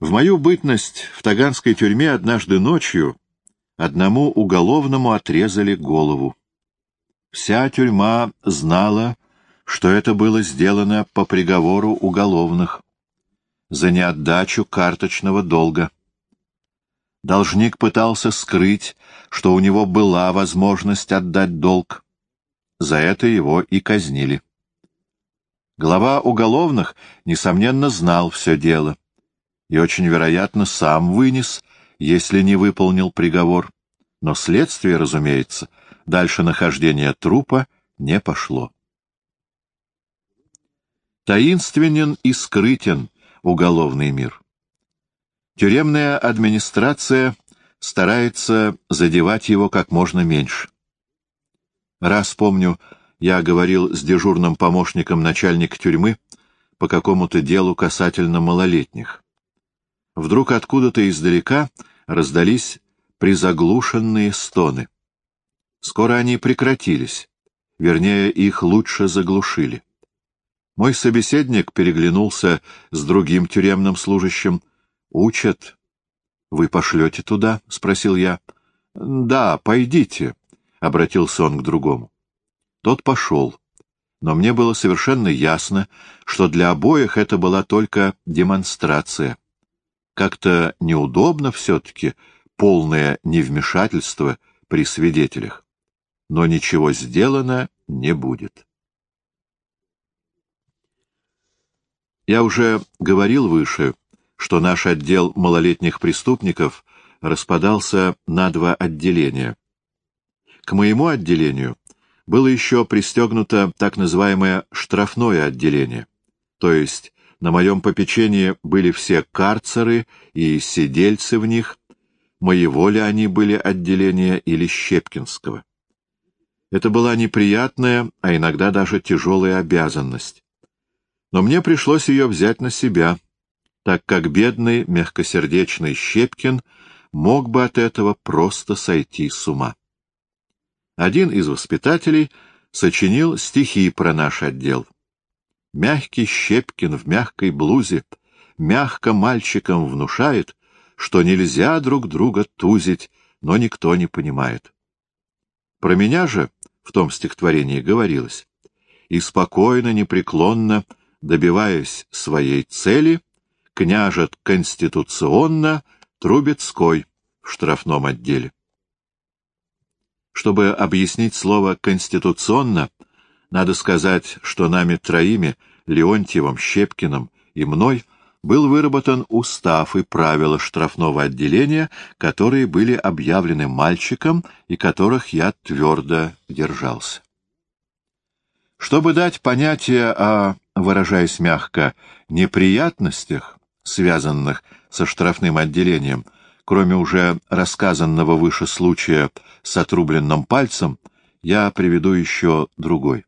В мою бытность в Таганской тюрьме однажды ночью одному уголовному отрезали голову. Вся тюрьма знала, что это было сделано по приговору уголовных за неотдачу карточного долга. Должник пытался скрыть, что у него была возможность отдать долг. За это его и казнили. Глава уголовных, несомненно, знал все дело и очень вероятно сам вынес, если не выполнил приговор. Но следствие, разумеется, дальше нахождения трупа не пошло. Таинственен и скрытен уголовный мир. Тюремная администрация старается задевать его как можно меньше. Раз помню, я говорил с дежурным помощником начальника тюрьмы по какому-то делу касательно малолетних. Вдруг откуда-то издалека раздались призаглушенные стоны. Скоро они прекратились, вернее, их лучше заглушили. Мой собеседник переглянулся с другим тюремным служащим. «Учат. Вы пошлете туда?» — спросил я. «Да, пойдите», — обратился он к другому. Тот пошел. Но мне было совершенно ясно, что для обоих это была только демонстрация. Как-то неудобно все-таки полное невмешательство при свидетелях. Но ничего сделано не будет. Я уже говорил выше, что наш отдел малолетних преступников распадался на два отделения. К моему отделению было еще пристегнуто так называемое штрафное отделение, то есть на моем попечении были все карцеры и сидельцы в них, моего ли они были отделения или Щепкинского. Это была неприятная, а иногда даже тяжелая обязанность но мне пришлось ее взять на себя, так как бедный, мягкосердечный Щепкин мог бы от этого просто сойти с ума. Один из воспитателей сочинил стихи про наш отдел. Мягкий Щепкин в мягкой блузе мягко мальчикам внушает, что нельзя друг друга тузить, но никто не понимает. Про меня же в том стихотворении говорилось. И спокойно, непреклонно добиваясь своей цели, княжет конституционно Трубецкой в штрафном отделе. Чтобы объяснить слово «конституционно», надо сказать, что нами троими, Леонтьевым, Щепкиным и мной, был выработан устав и правила штрафного отделения, которые были объявлены мальчиком и которых я твердо держался. Чтобы дать понятие о выражаясь мягко, неприятностях, связанных со штрафным отделением, кроме уже рассказанного выше случая с отрубленным пальцем, я приведу еще другой.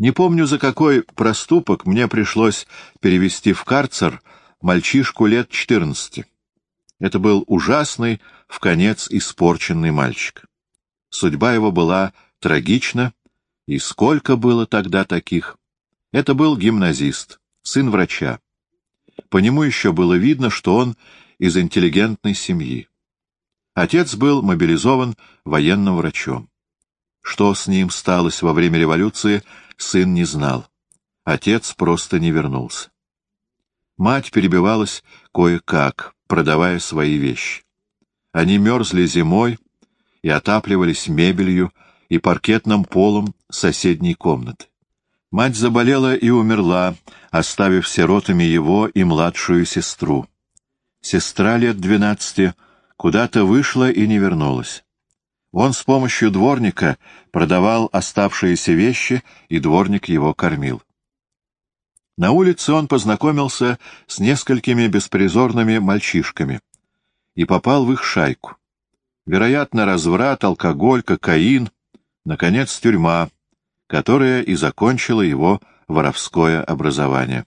Не помню, за какой проступок мне пришлось перевести в карцер мальчишку лет четырнадцати. Это был ужасный, в конец испорченный мальчик. Судьба его была трагична, и сколько было тогда таких? Это был гимназист, сын врача. По нему еще было видно, что он из интеллигентной семьи. Отец был мобилизован военным врачом. Что с ним сталось во время революции, сын не знал. Отец просто не вернулся. Мать перебивалась кое-как, продавая свои вещи. Они мерзли зимой и отапливались мебелью, и паркетным полом соседней комнаты. Мать заболела и умерла, оставив сиротами его и младшую сестру. Сестра лет двенадцати куда-то вышла и не вернулась. Он с помощью дворника продавал оставшиеся вещи, и дворник его кормил. На улице он познакомился с несколькими беспризорными мальчишками и попал в их шайку. Вероятно, разврат, алкоголь, кокаин наконец, тюрьма, которая и закончила его воровское образование.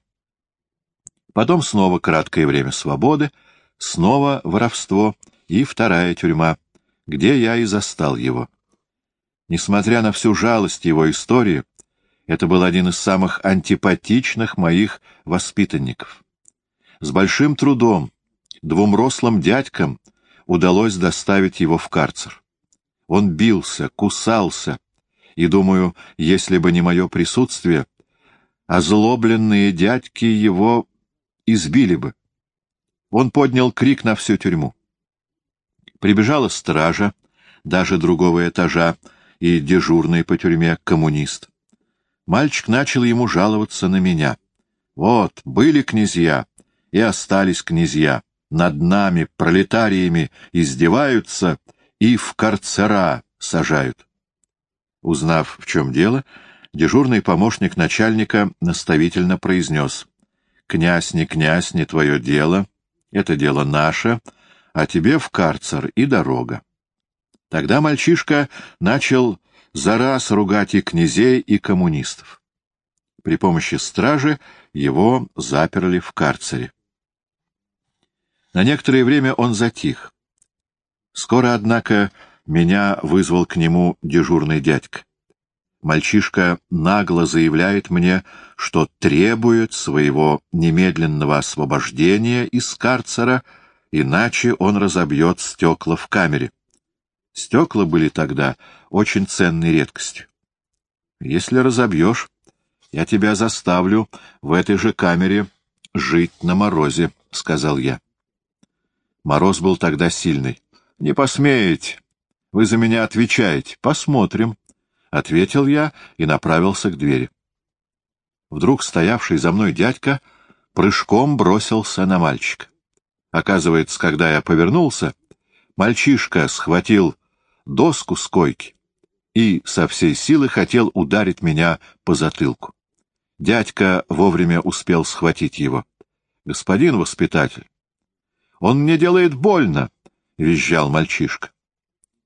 Потом снова краткое время свободы, снова воровство и вторая тюрьма, где я и застал его. Несмотря на всю жалость его истории, это был один из самых антипатичных моих воспитанников. С большим трудом двум рослым дядькам удалось доставить его в карцер. Он бился, кусался, и, думаю, если бы не мое присутствие, озлобленные дядьки его избили бы. Он поднял крик на всю тюрьму. Прибежала стража, даже другого этажа, и дежурный по тюрьме коммунист. Мальчик начал ему жаловаться на меня. Вот, были князья, и остались князья. Над нами, пролетариями, издеваются и в карцера сажают. Узнав, в чем дело, дежурный помощник начальника наставительно произнес. «Князь не князь, не твое дело, это дело наше, а тебе в карцер и дорога». Тогда мальчишка начал за раз ругать и князей, и коммунистов. При помощи стражи его заперли в карцере. На некоторое время он затих. Скоро, однако, меня вызвал к нему дежурный дядька. Мальчишка нагло заявляет мне, что требует своего немедленного освобождения из карцера, иначе он разобьет стекла в камере. Стекла были тогда очень ценной редкостью. Если разобьешь, я тебя заставлю в этой же камере жить на морозе, — сказал я. Мороз был тогда сильный. — Не посмеете. Вы за меня отвечаете. Посмотрим, — ответил я и направился к двери. Вдруг стоявший за мной дядька прыжком бросился на мальчика. Оказывается, когда я повернулся, мальчишка схватил доску с койки и со всей силы хотел ударить меня по затылку. Дядька вовремя успел схватить его. — Господин воспитатель, он мне делает больно! — визжал мальчишка.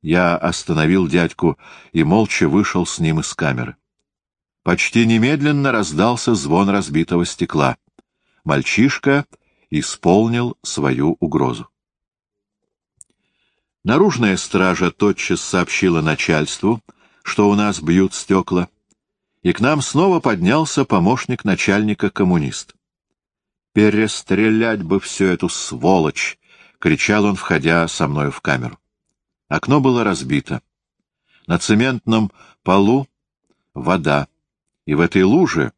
Я остановил дядьку и молча вышел с ним из камеры. Почти немедленно раздался звон разбитого стекла. Мальчишка исполнил свою угрозу. Наружная стража тотчас сообщила начальству, что у нас бьют стекла, и к нам снова поднялся помощник начальника коммунист. «Перестрелять бы всю эту сволочь!» — кричал он, входя со мною в камеру. Окно было разбито. На цементном полу вода, и в этой луже,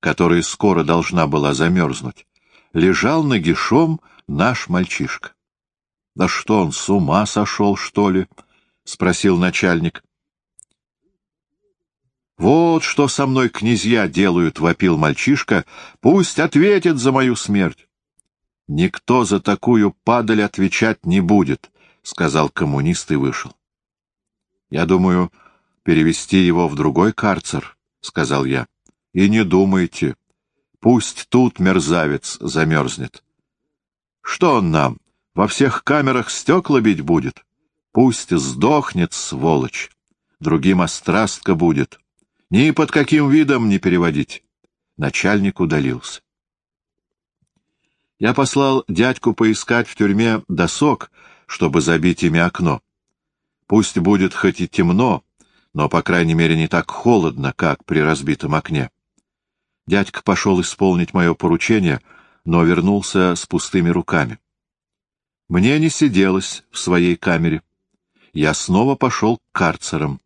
которая скоро должна была замерзнуть, лежал нагишом наш мальчишка. — Да что он, с ума сошел, что ли? — спросил начальник. — Вот что со мной князья делают, — вопил мальчишка. — Пусть ответит за мою смерть. — Никто за такую падаль отвечать не будет, — сказал коммунист и вышел. — Я думаю, перевести его в другой карцер, — сказал я. — И не думайте. Пусть тут мерзавец замерзнет. — Что он нам? Во всех камерах стекла бить будет. Пусть сдохнет, сволочь. Другим острастка будет. Ни под каким видом не переводить. Начальник удалился. Я послал дядьку поискать в тюрьме досок, чтобы забить ими окно. Пусть будет хоть и темно, но, по крайней мере, не так холодно, как при разбитом окне. Дядька пошел исполнить мое поручение, но вернулся с пустыми руками. Мне не сиделось в своей камере. Я снова пошел к карцерам.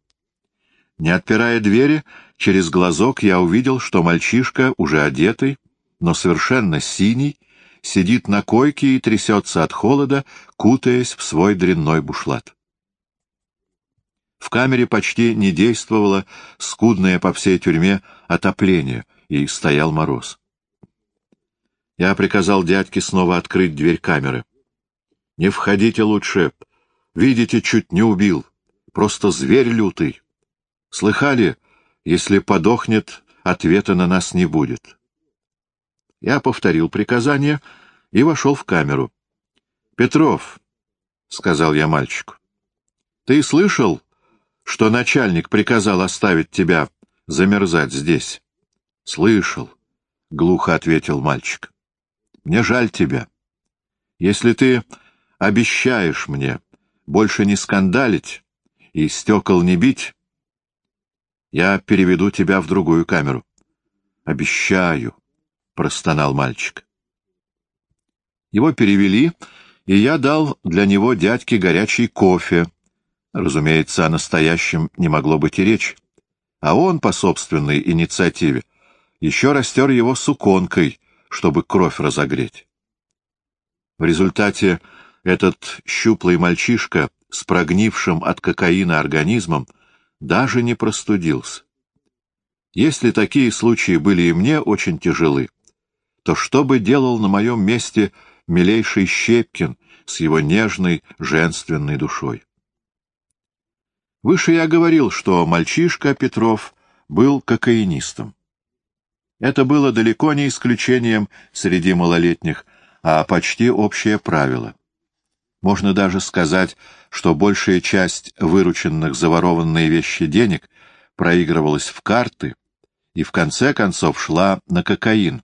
Не отпирая двери, через глазок я увидел, что мальчишка, уже одетый, но совершенно синий, сидит на койке и трясется от холода, кутаясь в свой дрянной бушлат. В камере почти не действовало скудное по всей тюрьме отопление, и стоял мороз. Я приказал дядьке снова открыть дверь камеры. Не входите лучше. Видите, чуть не убил. Просто зверь лютый. Слыхали, если подохнет, ответа на нас не будет. Я повторил приказание и вошел в камеру. — Петров, — сказал я мальчику, — ты слышал, что начальник приказал оставить тебя замерзать здесь? — Слышал, — глухо ответил мальчик. — Мне жаль тебя. Если ты обещаешь мне больше не скандалить и стекол не бить, я переведу тебя в другую камеру. — Обещаю, — простонал мальчик. Его перевели, и я дал для него дядьке горячий кофе. Разумеется, о настоящем не могло быть и речи. А он, по собственной инициативе, еще растер его суконкой, чтобы кровь разогреть. В результате этот щуплый мальчишка с прогнившим от кокаина организмом даже не простудился. Если такие случаи были и мне очень тяжелы, то что бы делал на моем месте милейший Щепкин с его нежной женственной душой? Выше я говорил, что мальчишка Петров был кокаинистом. Это было далеко не исключением среди малолетних, а почти общее правило. Можно даже сказать, что большая часть вырученных за ворованные вещи денег проигрывалась в карты и в конце концов шла на кокаин,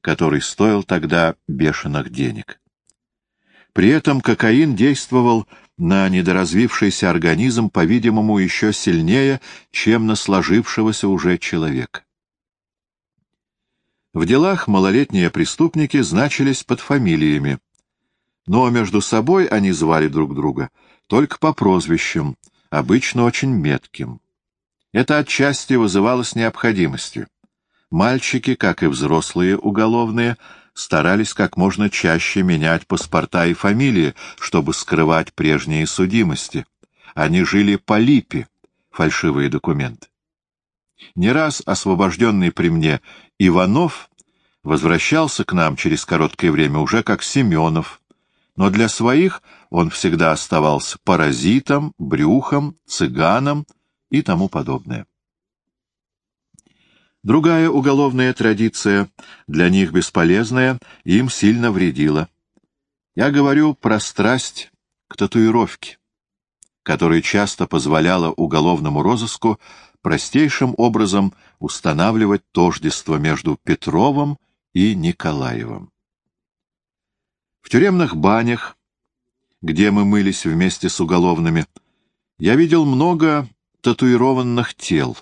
который стоил тогда бешеных денег. При этом кокаин действовал на недоразвившийся организм, по-видимому, еще сильнее, чем на сложившегося уже человека. В делах малолетние преступники значились под фамилиями, но между собой они звали друг друга только по прозвищам, обычно очень метким. Это отчасти вызывалось необходимостью. Мальчики, как и взрослые уголовные, старались как можно чаще менять паспорта и фамилии, чтобы скрывать прежние судимости. Они жили по липе, фальшивые документы. Не раз освобожденный при мне Иванов возвращался к нам через короткое время уже как Семенов, но для своих он всегда оставался паразитом, брюхом, цыганом и тому подобное. Другая уголовная традиция, для них бесполезная, им сильно вредила. Я говорю про страсть к татуировке, которая часто позволяла уголовному розыску простейшим образом устанавливать тождество между Петровым и Николаевым. В тюремных банях, где мы мылись вместе с уголовными, я видел много татуированных тел,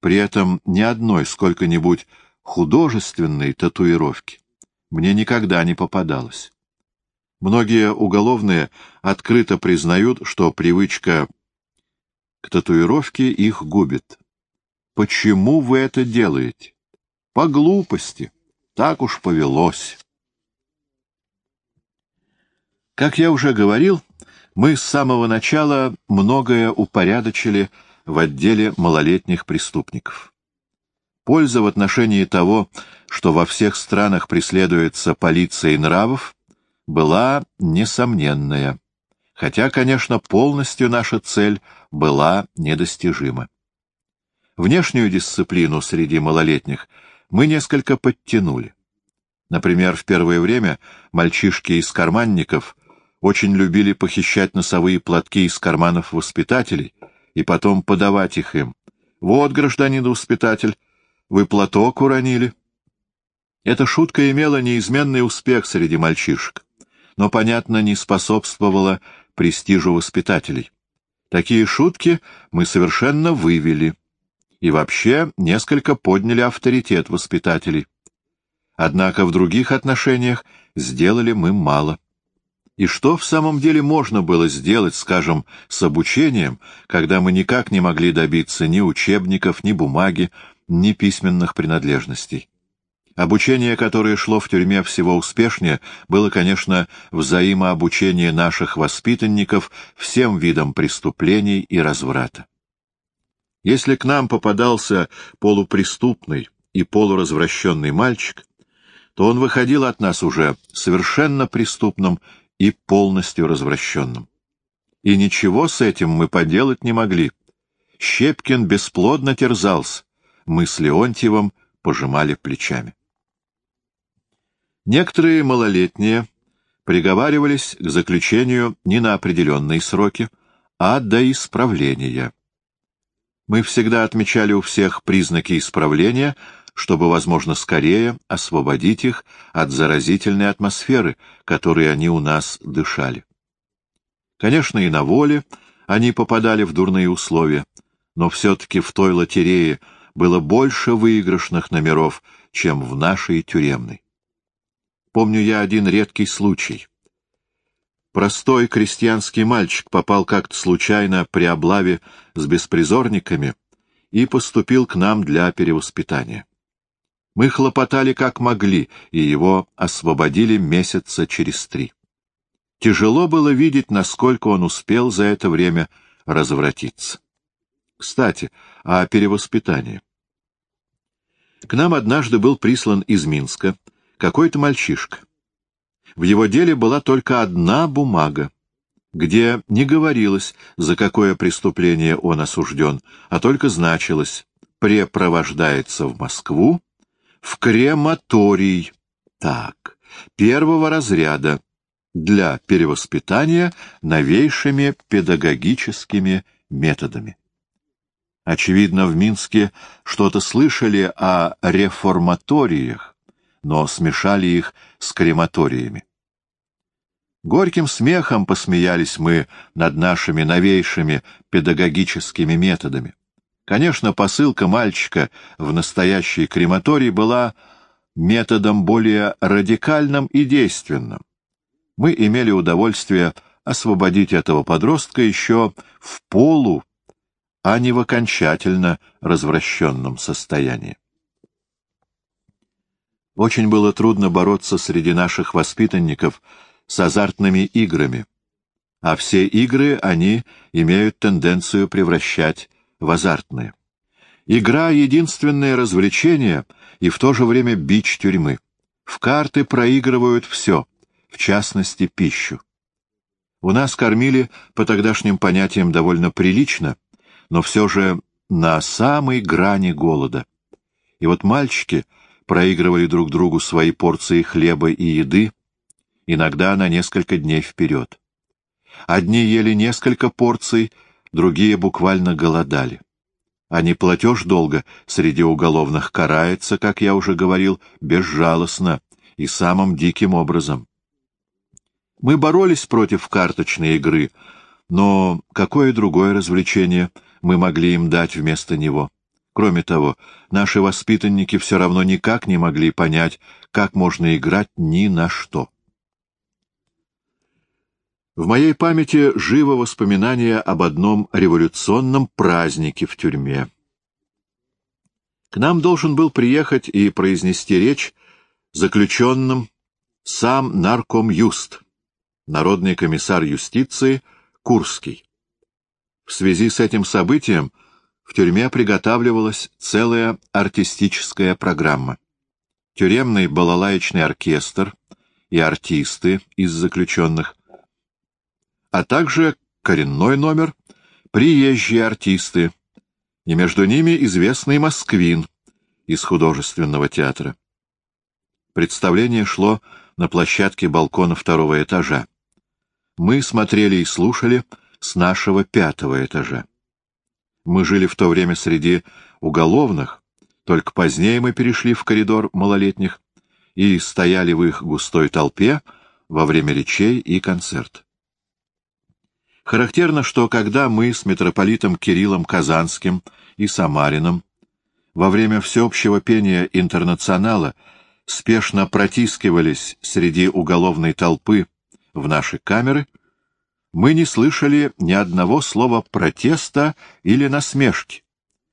при этом ни одной сколько-нибудь художественной татуировки мне никогда не попадалось. Многие уголовные открыто признают, что привычка к татуировке их губит. Почему вы это делаете? По глупости. Так уж повелось. Как я уже говорил, мы с самого начала многое упорядочили в отделе малолетних преступников. Польза в отношении того, что во всех странах преследуется полиция нравов, была несомненная хотя, конечно, полностью наша цель была недостижима. Внешнюю дисциплину среди малолетних мы несколько подтянули. Например, в первое время мальчишки из карманников очень любили похищать носовые платки из карманов воспитателей и потом подавать их им. «Вот, гражданин-воспитатель, вы платок уронили». Эта шутка имела неизменный успех среди мальчишек, но, понятно, не способствовала престижу воспитателей. Такие шутки мы совершенно вывели и вообще несколько подняли авторитет воспитателей. Однако в других отношениях сделали мы мало. И что в самом деле можно было сделать, скажем, с обучением, когда мы никак не могли добиться ни учебников, ни бумаги, ни письменных принадлежностей? Обучение, которое шло в тюрьме всего успешнее, было, конечно, взаимообучение наших воспитанников всем видам преступлений и разврата. Если к нам попадался полупреступный и полуразвращенный мальчик, то он выходил от нас уже совершенно преступным и полностью развращенным. И ничего с этим мы поделать не могли. Щепкин бесплодно терзался, мы с Леонтьевым пожимали плечами. Некоторые малолетние приговаривались к заключению не на определенные сроки, а до исправления. Мы всегда отмечали у всех признаки исправления, чтобы, возможно, скорее освободить их от заразительной атмосферы, которой они у нас дышали. Конечно, и на воле они попадали в дурные условия, но все-таки в той лотерее было больше выигрышных номеров, чем в нашей тюремной. Помню я один редкий случай. Простой крестьянский мальчик попал как-то случайно при облаве с беспризорниками и поступил к нам для перевоспитания. Мы хлопотали как могли, и его освободили месяца через три. Тяжело было видеть, насколько он успел за это время развратиться. Кстати, о перевоспитании. К нам однажды был прислан из Минска какой-то мальчишка. В его деле была только одна бумага, где не говорилось, за какое преступление он осужден, а только значилось «препровождается в Москву в крематорий». Так, первого разряда для перевоспитания новейшими педагогическими методами. Очевидно, в Минске что-то слышали о реформаториях, но смешали их с крематориями. Горьким смехом посмеялись мы над нашими новейшими педагогическими методами. Конечно, посылка мальчика в настоящий крематорий была методом более радикальным и действенным. Мы имели удовольствие освободить этого подростка еще в полу, а не в окончательно развращенном состоянии. Очень было трудно бороться среди наших воспитанников с азартными играми, а все игры они имеют тенденцию превращать в азартные. Игра — единственное развлечение и в то же время бич тюрьмы. В карты проигрывают все, в частности, пищу. У нас кормили, по тогдашним понятиям, довольно прилично, но все же на самой грани голода. И вот мальчики проигрывали друг другу свои порции хлеба и еды, иногда на несколько дней вперед. Одни ели несколько порций, другие буквально голодали. А не платеж долго среди уголовных карается, как я уже говорил, безжалостно и самым диким образом. Мы боролись против карточной игры, но какое другое развлечение мы могли им дать вместо него? Кроме того, наши воспитанники все равно никак не могли понять, как можно играть ни на что. В моей памяти живо воспоминание об одном революционном празднике в тюрьме. К нам должен был приехать и произнести речь заключенным сам нарком Юст, народный комиссар юстиции Курский. В связи с этим событием в тюрьме приготавливалась целая артистическая программа. Тюремный балалаечный оркестр и артисты из заключенных, а также коренной номер, приезжие артисты, и между ними известный москвин из художественного театра. Представление шло на площадке балкона второго этажа. Мы смотрели и слушали с нашего пятого этажа. Мы жили в то время среди уголовных, только позднее мы перешли в коридор малолетних и стояли в их густой толпе во время речей и концерт. Характерно, что когда мы с митрополитом Кириллом Казанским и Самарином во время всеобщего пения интернационала спешно протискивались среди уголовной толпы в наши камеры, мы не слышали ни одного слова протеста или насмешки,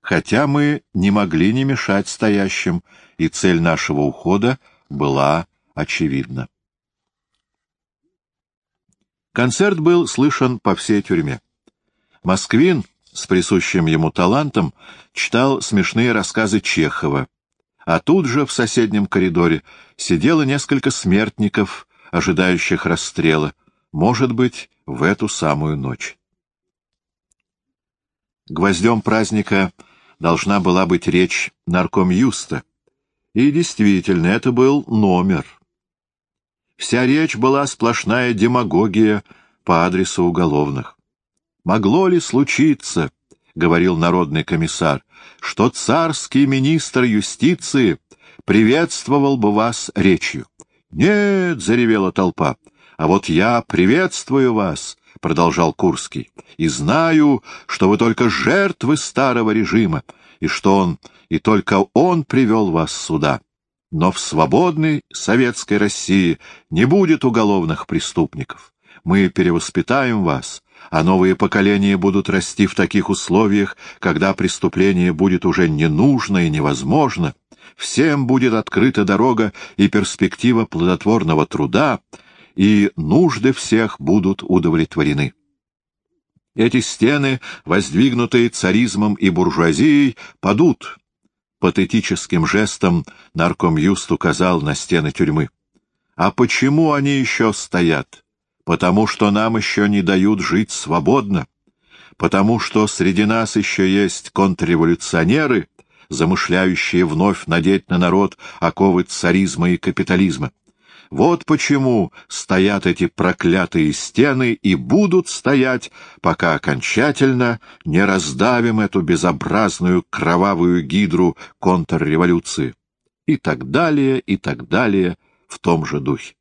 хотя мы не могли не мешать стоящим, и цель нашего ухода была очевидна. Концерт был слышен по всей тюрьме. Москвин с присущим ему талантом читал смешные рассказы Чехова, а тут же в соседнем коридоре сидело несколько смертников, ожидающих расстрела, может быть, в эту самую ночь. Гвоздем праздника должна была быть речь нарком Юста, и действительно, это был номер. Вся речь была сплошная демагогия по адресу уголовных. «Могло ли случиться, — говорил народный комиссар, — что царский министр юстиции приветствовал бы вас речью?» «Нет!» — заревела толпа. А вот я приветствую вас, — продолжал Курский, — и знаю, что вы только жертвы старого режима, и что он, и только он привел вас сюда. Но в свободной советской России не будет уголовных преступников. Мы перевоспитаем вас, а новые поколения будут расти в таких условиях, когда преступление будет уже не нужно и невозможно. Всем будет открыта дорога и перспектива плодотворного труда, и нужды всех будут удовлетворены. Эти стены, воздвигнутые царизмом и буржуазией, падут, патетическим жестом наркомюст указал на стены тюрьмы. А почему они еще стоят? Потому что нам еще не дают жить свободно, потому что среди нас еще есть контрреволюционеры, замышляющие вновь надеть на народ оковы царизма и капитализма. Вот почему стоят эти проклятые стены и будут стоять, пока окончательно не раздавим эту безобразную кровавую гидру контрреволюции. И так далее, и так далее в том же духе.